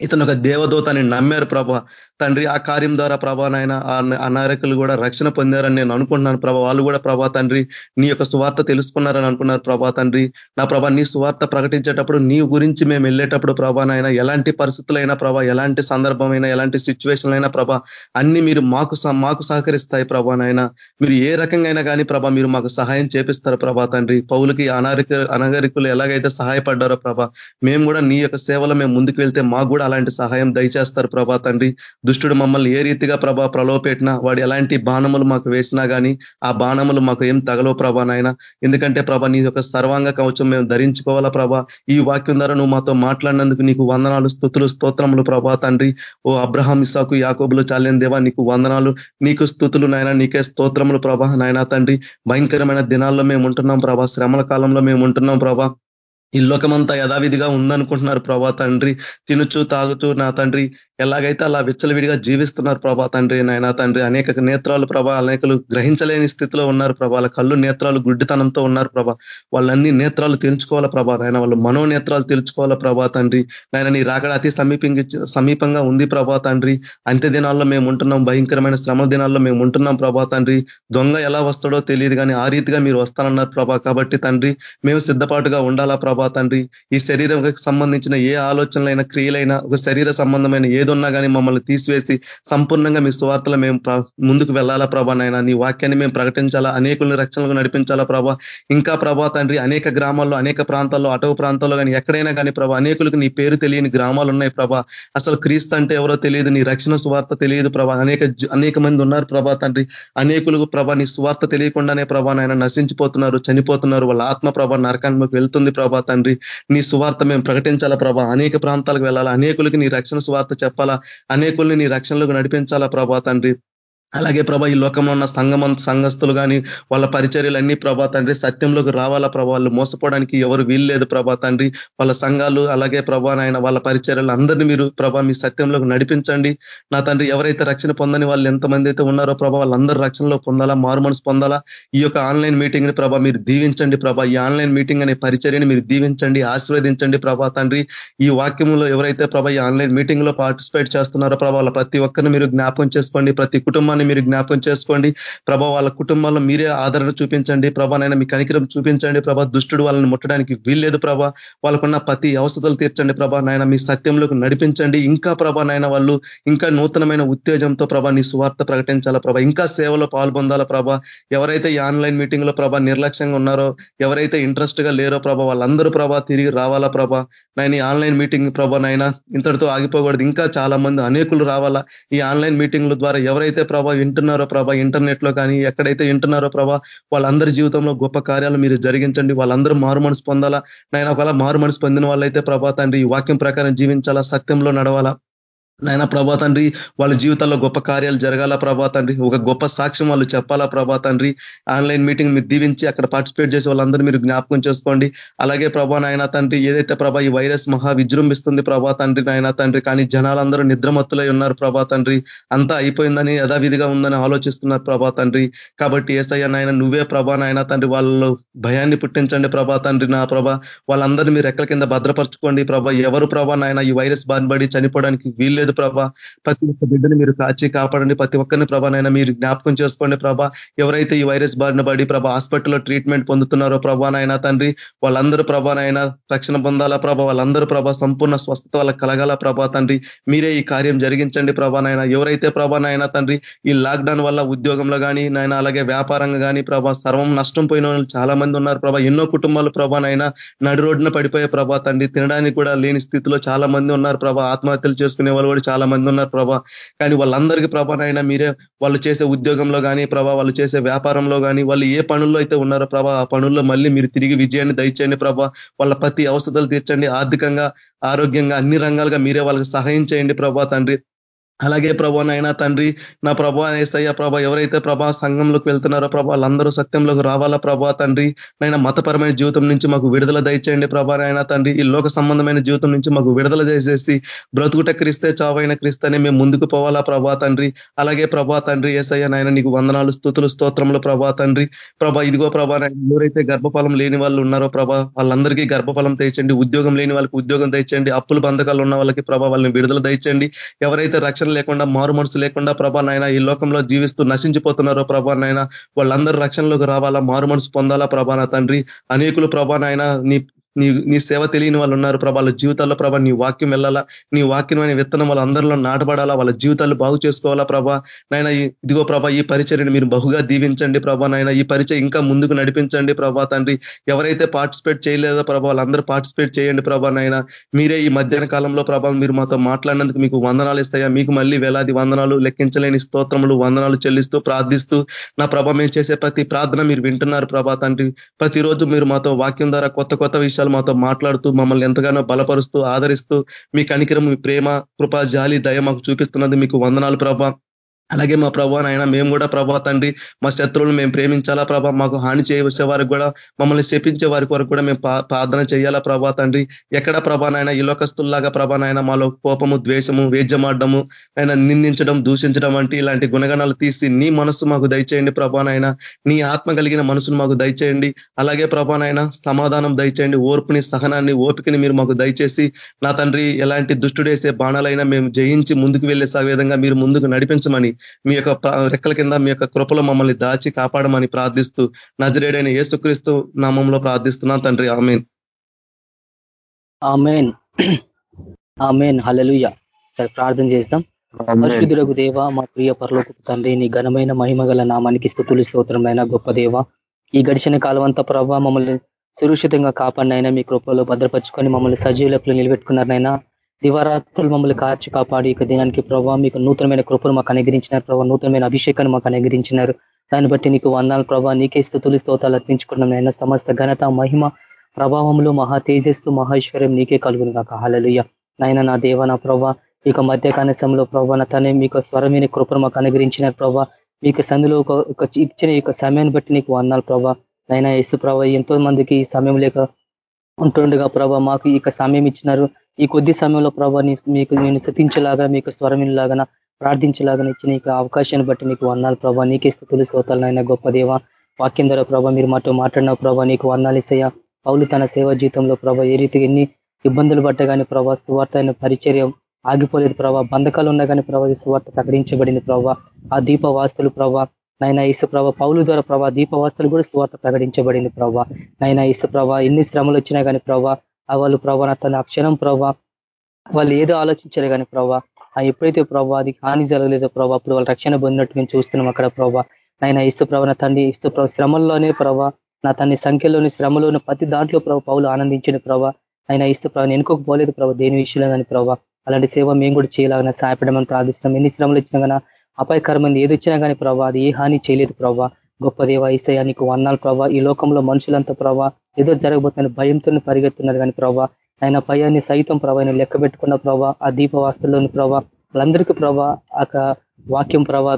ఇతను ఒక దేవదూత అని నమ్మారు ప్రభా. తండ్రి ఆ కార్యం ద్వారా ప్రభా నాయన అనారకులు కూడా రక్షణ పొందారని నేను అనుకుంటున్నాను ప్రభా. వాళ్ళు కూడా ప్రభా తండ్రి నీ యొక్క సువార్త తెలుసుకున్నారని అనుకున్నారు ప్రభా తండ్రి. నా ప్రభా నీ సువార్త ప్రకటించేటప్పుడు నీ గురించి మేము వెళ్ళేటప్పుడు ప్రభా నాయన ఎలాంటి పరిస్థితులైనా ప్రభా ఎలాంటి సందర్భమైనా ఎలాంటి సిచ్యువేషన్ అయినా ప్రభా అన్ని మీరు మాకు మాకు సహకరిస్తాయి ప్రభా నాయన. మీరు ఏ రకంగా అయినా కానీ ప్రభా మీరు మాకు సహాయం చేపిస్తారు ప్రభా తండ్రి. పౌలకి అనారిక అనగరికులు ఎలాగైతే సహాయపడ్డారో ప్రభా మేము కూడా నీ యొక్క సేవలో మేము ముందుకు వెళ్తే మాకు కూడా అలాంటి సహాయం దయచేస్తారు ప్రభా తండ్రి. దుష్టుడు మమ్మల్ని ఏ రీతిగా ప్రభా ప్రలోపెట్టినా వాడు ఎలాంటి బాణములు మాకు వేసినా కానీ ఆ బాణములు మాకు ఏం తగలవు ప్రభా నాయన. ఎందుకంటే ప్రభా నీ యొక్క సర్వాంగ కవచం మేము ధరించుకోవాలా ప్రభా. ఈ వాక్యం ద్వారా నువ్వు మాతో మాట్లాడినందుకు నీకు వందనాలు స్థుతులు స్తోత్రములు ప్రభా తండ్రి. ఓ అబ్రహాం ఇసాకు యాకోబులు చాలేని దేవా నీకు వందనాలు నీకు స్థుతులు నాయన నీకే స్తోత్రములు ప్రభా నాయన తండ్రి. భయంకరమైన దినాల్లో మేము ఉంటున్నాం ప్రభా. శ్రమల కాలంలో మేము ఉంటున్నాం ప్రభా. ఈ లోకమంతా యథావిధిగా ఉందనుకుంటున్నారు ప్రభా తండ్రి. తినుచు తాగుతూ నా తండ్రి. ఎలాగైతే అలా విచ్చలవిడిగా జీవిస్తున్నారు ప్రభా తండ్రి నాయన తండ్రి. అనేక నేత్రాలు ప్రభా అనేకలు గ్రహించలేని స్థితిలో ఉన్నారు ప్రభా. వాళ్ళ కళ్ళు నేత్రాలు గుడ్డితనంతో ఉన్నారు ప్రభా. వాళ్ళన్ని నేత్రాలు తెలుసుకోవాలా ప్రభా నాయన? వాళ్ళు మనోనేత్రాలు తెలుసుకోవాలా ప్రభా తండ్రి? నాయన నీ రాకడ అతి సమీపించి సమీపంగా ఉంది ప్రభా తండ్రి. అంత్య దినాల్లో మేము ఉంటున్నాం భయంకరమైన శ్రమ దినాల్లో మేము ఉంటున్నాం ప్రభా తండ్రి. దొంగ ఎలా వస్తాడో తెలియదు కానీ ఆ రీతిగా మీరు వస్తానన్నారు ప్రభా కాబట్టి తండ్రి మేము సిద్ధపాటుగా ఉండాలా ప్రభా తండ్రి ఈ శరీరంకి సంబంధించిన ఏ ఆలోచనలైనా క్రియలైనా ఒక శరీర సంబంధమైన ఏదున్నా కానీ మమ్మల్ని తీసివేసి సంపూర్ణంగా మీ స్వార్థలు మేము ముందుకు వెళ్ళాలా ప్రభా నాయన? నీ వాక్యాన్ని మేము ప్రకటించాలా? అనేకుల్ని రక్షణలకు నడిపించాలా ప్రభా? ఇంకా ప్రభా తండ్రి అనేక గ్రామాల్లో అనేక ప్రాంతాల్లో అటవు ప్రాంతాల్లో కానీ ఎక్కడైనా కానీ ప్రభా అనేకులకు నీ పేరు తెలియని గ్రామాలు ఉన్నాయి ప్రభా. అసలు క్రీస్తు అంటే ఎవరో తెలియదు నీ రక్షణ సువార్త తెలియదు ప్రభా. అనేక అనేక మంది ఉన్నారు ప్రభా తండ్రి. అనేకులకు ప్రభా నీ సువార్త తెలియకుండానే ప్రభా నాయన నశించిపోతున్నారు చనిపోతున్నారు. వాళ్ళ ఆత్మ ప్రభా నరకానికి వెళ్తుంది ప్రభా తండ్రి. నీ సువార్త మేము ప్రకటించాలా ప్రభా? అనేక ప్రాంతాలకు వెళ్ళాలా? అనేకులకి నీ రక్షణ సువార్త చెప్పాలా? అనేకుల్ని నీ రక్షణలోకి నడిపించాలా ప్రభా తండ్రి? అలాగే ప్రభా ఈ లోకంలో ఉన్న సంఘం సంఘస్థులు కానీ వాళ్ళ పరిచర్యలు అన్ని ప్రభా తండ్రి సత్యంలోకి రావాలా ప్రభా? వాళ్ళు మోసపోవడానికి ఎవరు వీల్లేదు ప్రభా తండ్రి. వాళ్ళ సంఘాలు అలాగే ప్రభా నాయన వాళ్ళ పరిచర్యలు అందరినీ మీరు ప్రభా మీ సత్యంలోకి నడిపించండి. నా తండ్రి ఎవరైతే రక్షణ పొందని వాళ్ళు ఎంతమంది అయితే ఉన్నారో ప్రభా వాళ్ళందరూ రక్షణలో పొందాలా మారు మనసు పొందాలా? ఈ యొక్క ఆన్లైన్ మీటింగ్ని ప్రభా మీరు దీవించండి ప్రభా. ఈ ఆన్లైన్ మీటింగ్ అనే పరిచర్యని మీరు దీవించండి ఆశీర్వదించండి ప్రభా తండ్రి. ఈ వాక్యంలో ఎవరైతే ప్రభా ఈ ఆన్లైన్ మీటింగ్లో పార్టిసిపేట్ చేస్తున్నారో ప్రభా వాళ్ళ ప్రతి ఒక్కరిని మీరు జ్ఞాపకం చేసుకోండి. ప్రతి కుటుంబాన్ని మీరు జ్ఞాపకం చేసుకోండి. ప్రభా వాళ్ళ కుటుంబాల్లో మీరే ఆదరణ చూపించండి. ప్రభానైనా మీ కనికరం చూపించండి. ప్రభా దుష్టుడు వాళ్ళని ముట్టడానికి వీల్లేదు ప్రభా. వాళ్ళకున్న ప్రతి అవసరాలు తీర్చండి ప్రభా. నాయన మీ సత్యంలోకి నడిపించండి. ఇంకా ప్రభా నాయన వాళ్ళు ఇంకా నూతనమైన ఉత్తేజంతో ప్రభా నీ సువార్త ప్రకటించాలా ప్రభా. ఇంకా సేవలో పాల్పొందాలా ప్రభా. ఎవరైతే ఈ ఆన్లైన్ మీటింగ్లో ప్రభా నిర్లక్ష్యంగా ఉన్నారో ఎవరైతే ఇంట్రెస్ట్గా లేరో ప్రభా వాళ్ళందరూ ప్రభా తిరిగి రావాలా ప్రభా. నాయన ఈ ఆన్లైన్ మీటింగ్ ప్రభా నాయన ఇంతటితో ఆగిపోకూడదు. ఇంకా చాలా మంది అనేకులు రావాలా. ఈ ఆన్లైన్ మీటింగ్ల ద్వారా ఎవరైతే ప్రభా వింటున్నారో ప్రభా? ఇంటర్నెట్లో కానీ ఎక్కడైతే వింటున్నారో ప్రభా? వాళ్ళందరి జీవితంలో గొప్ప కార్యాలు మీరు జరిగించండి. వాళ్ళందరూ మారు మనసు పొందాలా? నేను ఒకవేళ మారు మనసు పొందిన వాళ్ళైతే ప్రభా తండ్రి ఈ వాక్యం ప్రకారం జీవించాలా? సత్యంలో నడవాలా? నాయన ప్రభా తండ్రి వాళ్ళ జీవితాల్లో గొప్ప కార్యాలు జరగాల ప్రభా తండ్రి. ఒక గొప్ప సాక్ష్యం వాళ్ళు చెప్పాలా ప్రభా తండ్రి. ఆన్లైన్ మీటింగ్ మీరు దీవించి అక్కడ పార్టిసిపేట్ చేసే వాళ్ళందరూ మీరు జ్ఞాపకం చేసుకోండి. అలాగే ప్రభా నాయన తండ్రి ఏదైతే ప్రభా ఈ వైరస్ మహా విజృంభిస్తుంది ప్రభా తండ్రి నాయన తండ్రి కానీ జనాలందరూ నిద్రమత్తులై ఉన్నారు ప్రభా తండ్రి. అంతా అయిపోయిందని యథావిధిగా ఉందని ఆలోచిస్తున్నారు ప్రభా తండ్రి. కాబట్టి ఏసయ్య నాయన నువ్వే ప్రభా నాయన తండ్రి వాళ్ళలో భయాన్ని పుట్టించండి ప్రభా తండ్రి నా ప్రభా. వాళ్ళందరూ మీరు ఎక్కల కింద భద్రపరచుకోండి ప్రభా. ఎవరు ప్రభా నాయన ఈ వైరస్ బాధపడి చనిపోవడానికి వీళ్ళు లేదు ప్రభా. ప్రతి ఒక్క బిడ్డని మీరు కాచి కాపాడండి. ప్రతి ఒక్కరిని ప్రభానైనా మీరు జ్ఞాపకం చేసుకోండి ప్రభా. ఎవరైతే ఈ వైరస్ బారిన పడి ప్రభా హాస్పిటల్లో ట్రీట్మెంట్ పొందుతున్నారో ప్రభా తండ్రి వాళ్ళందరూ ప్రభానైనా రక్షణ పొందాలా ప్రభా? వాళ్ళందరూ ప్రభా సంపూర్ణ స్వస్థత వాళ్ళకి కలగాల ప్రభా తండ్రి? మీరే ఈ కార్యం జరిగించండి ప్రభా ఎవరైతే ప్రభా తండ్రి ఈ లాక్డౌన్ వల్ల ఉద్యోగంలో కానీ నాయన అలాగే వ్యాపారంగా కానీ ప్రభా సర్వం నష్టం పోయిన వాళ్ళు చాలా మంది ఉన్నారు ప్రభా. ఎన్నో కుటుంబాలు ప్రభానైనా నడు నడి రోడ్డున పడిపోయే ప్రభా తండ్రి. తినడానికి కూడా లేని స్థితిలో చాలా మంది ఉన్నారు ప్రభా. ఆత్మహత్యలు చేసుకునే వాళ్ళు కూడా చాలా మంది ఉన్నారు ప్రభా. కానీ వాళ్ళందరికీ ప్రభానైనా మీరే వాళ్ళు చేసే ఉద్యోగంలో కానీ ప్రభా వాళ్ళు చేసే వ్యాపారంలో కానీ వాళ్ళు ఏ పనుల్లో అయితే ఉన్నారో ప్రభా ఆ పనుల్లో మళ్ళీ మీరు తిరిగి విజయాన్ని దయచేయండి ప్రభా. వాళ్ళ ప్రతి అవసరాలు తీర్చండి. ఆర్థికంగా ఆరోగ్యంగా అన్ని రంగాలుగా మీరే వాళ్ళకి సహాయం చేయండి ప్రభా తండ్రి. అలాగే ప్రభా నాయన తండ్రి నా ప్రభా ఏసయ్య ప్రభా ఎవరైతే ప్రభా సంఘంలోకి వెళ్తున్నారో ప్రభా వాళ్ళందరూ సత్యంలోకి రావాలా ప్రభా తండ్రి? నైనా మతపరమైన జీవితం నుంచి మాకు విడుదల దయచేయండి ప్రభా నాయన తండ్రి. ఈ లోక సంబంధమైన జీవితం నుంచి మాకు విడుదల దయచేసి బ్రతుకుట క్రిస్తే చావైన క్రిస్తనే మేము ముందుకు పోవాలా ప్రభా తండ్రి. అలాగే ప్రభా తండ్రి ఏసయ్య నాయన నీకు వందనాలు స్థుతులు స్తోత్రములు ప్రభా తండ్రి. ప్రభా ఇదిగో ప్రభా ఎవరైతే గర్భఫలం లేని వాళ్ళు ఉన్నారో ప్రభా వాళ్ళందరికీ గర్భఫలం తెచ్చండి ఉద్యోగం లేని వాళ్ళకి ఉద్యోగం తెచ్చండి అప్పులు బంధకాలు ఉన్న వాళ్ళకి ప్రభా వాళ్ళని విడుదల దయచండి. ఎవరైతే రక్షణ లేకుండా మారు మనసు లేకుండా ప్రభానైనా ఈ లోకంలో జీవిస్తూ నశించిపోతున్నారో ప్రభానైనా వాళ్ళందరూ రక్షణలోకి రావాలా మారు మనసు పొందాలా ప్రభాన తండ్రి? అనేకులు ప్రభానైనా నీ నీ నీ సేవ తెలియని వాళ్ళు ఉన్నారు ప్రభా. వాళ్ళ జీవితాల్లో ప్రభా నీ వాక్యం వెళ్ళాలా? నీ వాక్యం అనే విత్తనం వాళ్ళ అందరిలో నాటబడాలా? వాళ్ళ జీవితాలు బాగు చేసుకోవాలా ప్రభా? నాయన ఇదిగో ప్రభా ఈ పరిచర్ని మీరు బహుగా దీవించండి ప్రభా. నాయన ఈ పరిచయం ఇంకా ముందుకు నడిపించండి ప్రభా తండ్రి. ఎవరైతే పార్టిసిపేట్ చేయలేదో ప్రభా వాళ్ళందరూ పార్టిసిపేట్ చేయండి ప్రభా నాయన. మీరే ఈ మధ్యాహ్న కాలంలో ప్రభా మీరు మాతో మాట్లాడినందుకు మీకు వందనాలు ఇస్తాయా? మీకు మళ్ళీ వేలాది వందనాలు లెక్కించలేని స్తోత్రములు వందనాలు చెల్లిస్తూ ప్రార్థిస్తూ నా ప్రభా మేము చేసే ప్రతి ప్రార్థన మీరు వింటున్నారు ప్రభా తండ్రి. ప్రతిరోజు మీరు మాతో వాక్యం ద్వారా కొత్త కొత్త విషయాలు మాతో మాట్లాడుతూ మమ్మల్ని ఎంతగానో బలపరుస్తూ ఆదరిస్తూ మీ కనికరం మీ ప్రేమ కృప జాలి దయ మాకు చూపిస్తున్నది మీకు వందనాలు ప్రభా. అలాగే మా ప్రభా నాయన మేము కూడా ప్రభా తండ్రి మా శత్రువులను మేము ప్రేమించాలా ప్రభా? మాకు హాని చేయవచ్చే వారికి కూడా మమ్మల్ని శపించే వారికి వరకు కూడా మేము ప్రార్థన చేయాలా ప్రభా తండ్రి? ఎక్కడ ప్రభా నాయన ఈ ప్రభా నాయన మాలో కోపము ద్వేషము వేద్యమాడము ఆయన నిందించడం దూషించడం వంటి ఇలాంటి గుణగణాలు తీసి నీ మనసు మాకు దయచేయండి ప్రభా నాయన. నీ ఆత్మ కలిగిన మనసును మాకు దయచేయండి. అలాగే ప్రభా నాయన సమాధానం దయచేయండి. ఓర్పుని సహనాన్ని ఓపికని మీరు మాకు దయచేసి నా తండ్రి ఎలాంటి దుష్టుడేసే బాణాలైనా మేము జయించి ముందుకు వెళ్ళే విధంగా మీరు ముందుకు నడిపించమని మీ యొక్క రెక్కల కింద మీ యొక్క కృపలో మమ్మల్ని దాచి కాపాడమని ప్రార్థిస్తూ నజరేడైన యేసుక్రీస్తు నామంలో ప్రార్థిస్తున్నాం తండ్రి. ఆమెన్. ఆమెన్. ఆమెన్. హలలుయ సరే ప్రార్థన చేస్తాం. పరిశుద్ధులకు దేవ మా ప్రియ పరలోక తండ్రి నీ ఘనమైన మహిమగల నామానికి స్థుతులు స్తోత్రమైన గొప్ప దేవ ఈ గడిచిన కాలం అంతా ప్రభావ మమ్మల్ని సురక్షితంగా కాపాడినైనా మీ కృపలో భద్రపరుచుకొని మమ్మల్ని సజీవులకు నిలబెట్టుకున్నారనైనా దివారాత్రులు మమ్మల్ని కార్చి కాపాడి ఇక దినానికి ప్రభావ మీకు నూతనమైన కృపను మాకు అనుగ్రహించినారు ప్రభావ నూతనమైన అభిషేకాన్ని మాకు అనుగ్రహించినారు. దాన్ని బట్టి నీకు వందాలు ప్రభావ నీకే స్థుతులు స్తోతాలు అర్పించుకున్నాం నాయన. సమస్త ఘనత మహిమ ప్రభావంలో మహా తేజస్సు మహేశ్వర్యం నీకే కలుగును కాక హలలుయ నాయన నా దేవ నా ప్రభా ఇక మధ్య కనసంలో ప్రభా నా తనే మీకు స్వరమైన కృపను మాకు అనుగ్రహించినారు ప్రభా. మీకు సందులో ఒక ఇచ్చిన ఈ సమయాన్ని బట్టి నీకు వందాలు ప్రభా. నైనా యేసు ప్రభా ఎంతో మందికి సమయం లేక ఉంటుండగా ప్రభా మాకు ఇక సమయం ఇచ్చినారు. ఈ కొద్ది సమయంలో ప్రభా మీకు నేను శృతించలాగా మీకు స్వరమిలాగా ప్రార్థించలాగా ఇచ్చిన ఇక అవకాశాన్ని బట్టి నీకు వందాలు ప్రభా నీకే స్థుతులు శ్రోతాలనైనా గొప్ప దేవ. వాక్యం ద్వారా ప్రభా మీరు మాతో మాట్లాడిన ప్రభా నీకు వందాలు ఇస్తాయా? పౌలు తన సేవా జీవితంలో ప్రభా ఏ రీతిగా ఎన్ని ఇబ్బందులు పట్టే ప్రభా సువార్త అయిన పరిచర్యం ఆగిపోలేదు ప్రభా బంధకాలు ఉన్నా కానీ ప్రభా సువార్త ప్రకటించబడింది ప్రభా. ఆ దీపవాస్తులు ప్రభా నైనా ఇసు ప్రభ పౌలు ద్వారా ప్రభా దీపవాస్తులు కూడా సువార్త ప్రకటించబడింది ప్రభా. నైనా ఇసు ప్రభా ఎన్ని శ్రమలు వచ్చినా కానీ ప్రభా వాళ్ళు ప్రభా తన అక్షరం ప్రభా. వాళ్ళు ఏదో ఆలోచించారు కానీ ప్రభా ఎప్పుడైతే ప్రభా అది హాని జరగలేదో ప్రభా అప్పుడు వాళ్ళు రక్షణ పొందినట్టు మేము చూస్తున్నాం అక్కడ ప్రభా. ఆయన ఇస్తు ప్రభ నా తండ్రి ఇస్తు ప్రభ శ్రమల్లోనే ప్రభా నా తన్ని సంఖ్యలోని శ్రమలోని ప్రతి దాంట్లో ప్రభు పౌలు ఆనందించిన ప్రభా. ఆయన ఇస్తు ప్రభ ఎనుకోకపోలేదు ప్రభావ దేని విషయంలో కానీ ప్రభావ అలాంటి సేవ మేము కూడా చేయాలన్నా సహాయపడమని ప్రార్థిస్తున్నాం. ఎన్ని శ్రమలు ఇచ్చినా కానీ అపాయకరమైన ఏది వచ్చినా కానీ ప్రభా అది ఏ హాని చేయలేదు ప్రభా. గొప్ప దేవ ఈసయ నీకు వందాలు ప్రభా. ఈ లోకంలో మనుషులంతా ప్రభా ఏదో జరగబోతున్న భయంతో పరిగెత్తున్నారు కానీ ప్రభా ఆయన భయాన్ని సైతం ప్రభా లెక్క పెట్టుకున్న ప్రభా ఆ దీపవాస్తుల్లోని ప్రభా వాళ్ళందరికీ ప్రభా ఆ వాక్యం ప్రభా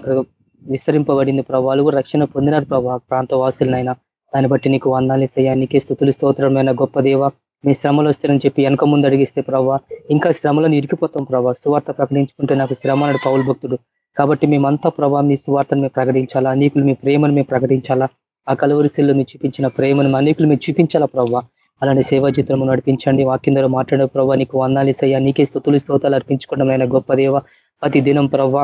విస్తరింపబడింది ప్రభావాలు కూడా రక్షణ పొందినారు ప్రభా ప్రాంత వాసులనైనా దాన్ని బట్టి నీకు వందాలు ఇస్తాయా నీకే స్థుతులు స్తోత్రమైన గొప్ప దేవ. మీ శ్రమలు వస్తారని చెప్పి వెనక ముందు అడిగిస్తే ప్రభావ ఇంకా శ్రమలను ఇరికిపోతాం ప్రభావ సువార్త ప్రకటించుకుంటే నాకు శ్రమ అన్నాడు పౌల్ భక్తుడు. కాబట్టి మేమంతా ప్రభావ మీ సువార్తను మేము ప్రకటించాలా? అనేకులు మీ ప్రేమను మేము ప్రకటించాలా? ఆ కలవరిశిల్లో మీరు చూపించిన ప్రేమను అనేకులు మీరు చూపించాలా ప్రభావ అలాంటి సేవా చిత్రము నడిపించండి వాక్యం మాట్లాడే ప్రభావ నీకు వందాలితయ్యా నీకే స్థుతులు స్తోతాలు అర్పించుకోవడం గొప్ప దేవ. ప్రతి దినం ప్రభావ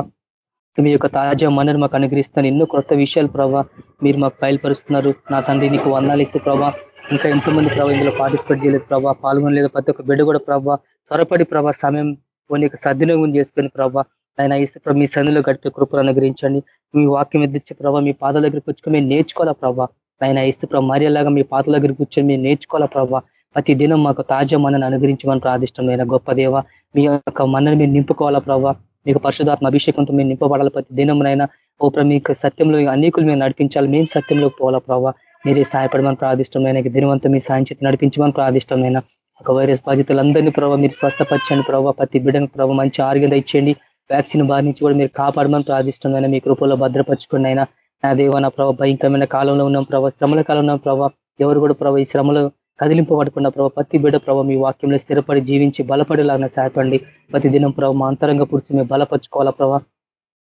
మీ యొక్క తాజా మనను మాకు అనుగ్రహిస్తాను ఎన్నో కొత్త విషయాలు ప్రభావ మీరు మాకు బయలుపరుస్తున్నారు. నా తండ్రి నీకు వందాలు ఇస్తూ ప్రభావ ఇంకా ఎంతోమంది ప్రభావ ఇందులో పార్టిసిపేట్ చేయలేదు ప్రభావ పాల్గొనలేదు. ప్రతి ఒక్క బిడ్డ కూడా ప్రభావ త్వరపడి ప్రభావ సమయం కొన్ని సద్వినియోగం చేసుకుని ప్రభావ ఆయన ఇస్తే మీ సన్నిలో గడిపే కృపలు అనుగ్రహించండి. మీ వాక్యం ఎద్దిచ్చే ప్రభావ మీ పాదాల దగ్గరికి వచ్చి మేము నేర్చుకోవాలా ప్రభావ ఆయన ఇస్తే ప్రభావ మర్యాలాగా మీ పాతల దగ్గరికి కూర్చొని మేము నేర్చుకోవాలా ప్రభావ ప్రతి దినం మాకు తాజా మనని అనుగ్రహించమని ప్రాదిష్టమైన గొప్ప దేవ. మీ యొక్క మనని మీరు నింపుకోవాలా ప్రభావ మీకు పరిశుధాత్మ అభిషేకంతో మేము నింపబడాలి ప్రతి దినంనైనా ఓ మీకు సత్యంలో అనేకులు మేము నడిపించాలి. మేము సత్యంలోకి పోవాలా ప్రభావ మీరే సహాయపడమని ప్రార్థిష్టమైన దినవంతం మీ సాయం చేతి నడిపించమని ప్రార్థిష్టమైన ఒక వైరస్ బాధితులందరినీ ప్రభావ మీరు స్వస్థపరచండి ప్రభావ ప్రతి బిడ్డను ప్రభావ మంచి ఆరోగ్యం ఇచ్చేయండి వ్యాక్సిన్ బారి నుంచి కూడా మీరు కాపాడమని ప్రాదిష్టమైన మీ కృపలో భద్రపరచుకుని అయినా నా దేవ నా ప్రభావ భయంకరమైన కాలంలో ఉన్నాం ప్రభావ శ్రమల కాలంలో ఉన్నాం ప్రభావ ఎవరు కూడా ప్రభావ ఈ శ్రమలో కదిలింపబడుకున్న ప్రభావ ప్రతి బిడ్డ ప్రభావ మీ వాక్యంలో స్థిరపడి జీవించి బలపడేలాగా సహాయపడండి. ప్రతి దినం ప్రభావ మా అంతరంగ పురుషు మేము బలపరుచుకోవాలా ప్రభావ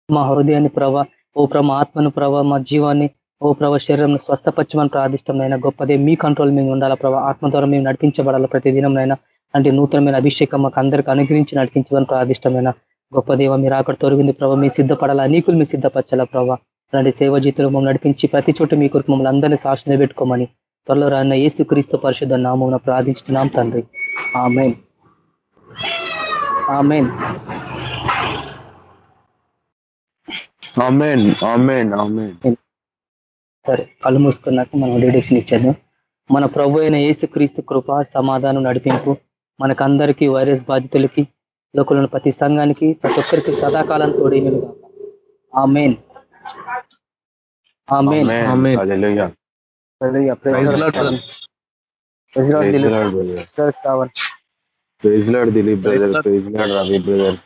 మా హృదయాన్ని ప్రభావ ఓ ప్రభ ఆత్మను ప్రభావ మా జీవాన్ని ఓ ప్రభావ శరీరం స్వస్థపచ్చమని ప్రార్థిష్టమైన గొప్పదే మీ కంట్రోల్ మేము ఉండాలా ప్రభావ ఆత్మ ద్వారా మేము నడిపించబడాలా ప్రతి దినంనైనా అంటే నూతనమైన అభిషేకం మాకు అందరికీ అనుగ్రహించి నడిపించమని ప్రార్థిష్టమైన గొప్ప దేవ మీరు అక్కడ తొలగింది ప్రభావ మీ సిద్ధపడాలా? అనేకులు మీ సిద్ధపరచాలా ప్రభావ అలాంటి సేవ జీతులు మమ్మల్ని నడిపించి ప్రతి చోట మీ కొరకు మమ్మల్ని అందరినీ సాక్షి పెట్టుకోమని త్వరలో రాన్న ఏసు క్రీస్తు పరిశుద్ధ నామం ప్రార్థించుతున్నాం తండ్రి. ఆమెన్. ఆమెన్. ఆమెన్. ఆమెన్. ఆమెన్. సరే కళ్ళు మూసుకున్నాక మనం డిడక్షన్ ఇచ్చేద్దాం. మన ప్రభు అయిన క్రీస్తు కృప సమాధానం నడిపింపు మనకందరికీ వైరస్ బాధితులకి లోకలను ప్రతి సంఘానికి ప్రతి ఒక్కరికి సదాకాలం తోడైనను amen. Dilip brother praise Lord Ravi brother